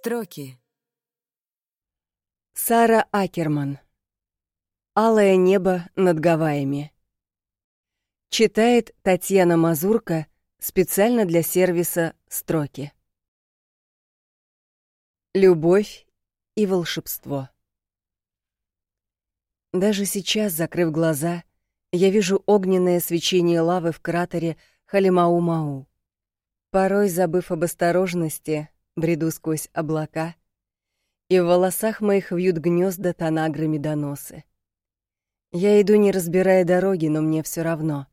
Строки. Сара Акерман. Алое небо над Гавайями. Читает Татьяна Мазурка специально для сервиса Строки. Любовь и волшебство. Даже сейчас, закрыв глаза, я вижу огненное свечение лавы в кратере Халимау-Мау. Порой, забыв об осторожности, бреду сквозь облака, и в волосах моих вьют гнезда танагры медоносы. Я иду, не разбирая дороги, но мне все равно.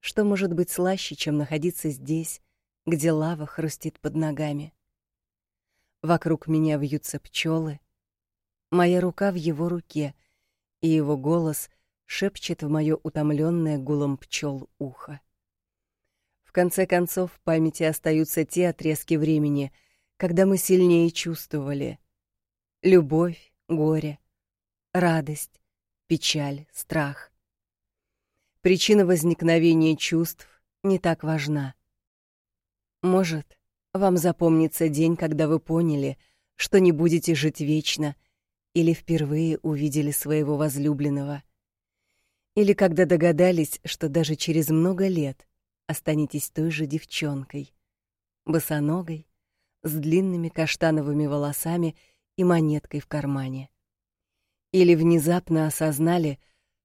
Что может быть слаще, чем находиться здесь, где лава хрустит под ногами? Вокруг меня вьются пчелы, моя рука в его руке, и его голос шепчет в мое утомленное гулом пчел ухо. В конце концов, в памяти остаются те отрезки времени, когда мы сильнее чувствовали любовь, горе, радость, печаль, страх. Причина возникновения чувств не так важна. Может, вам запомнится день, когда вы поняли, что не будете жить вечно, или впервые увидели своего возлюбленного, или когда догадались, что даже через много лет останетесь той же девчонкой, босоногой, с длинными каштановыми волосами и монеткой в кармане. Или внезапно осознали,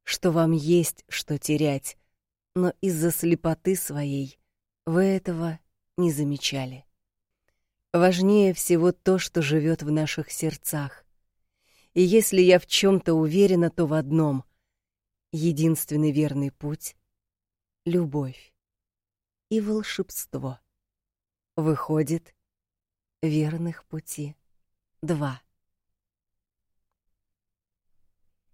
что вам есть что терять, но из-за слепоты своей вы этого не замечали. Важнее всего то, что живет в наших сердцах. И если я в чем то уверена, то в одном — единственный верный путь — любовь и волшебство. Выходит, верных пути два.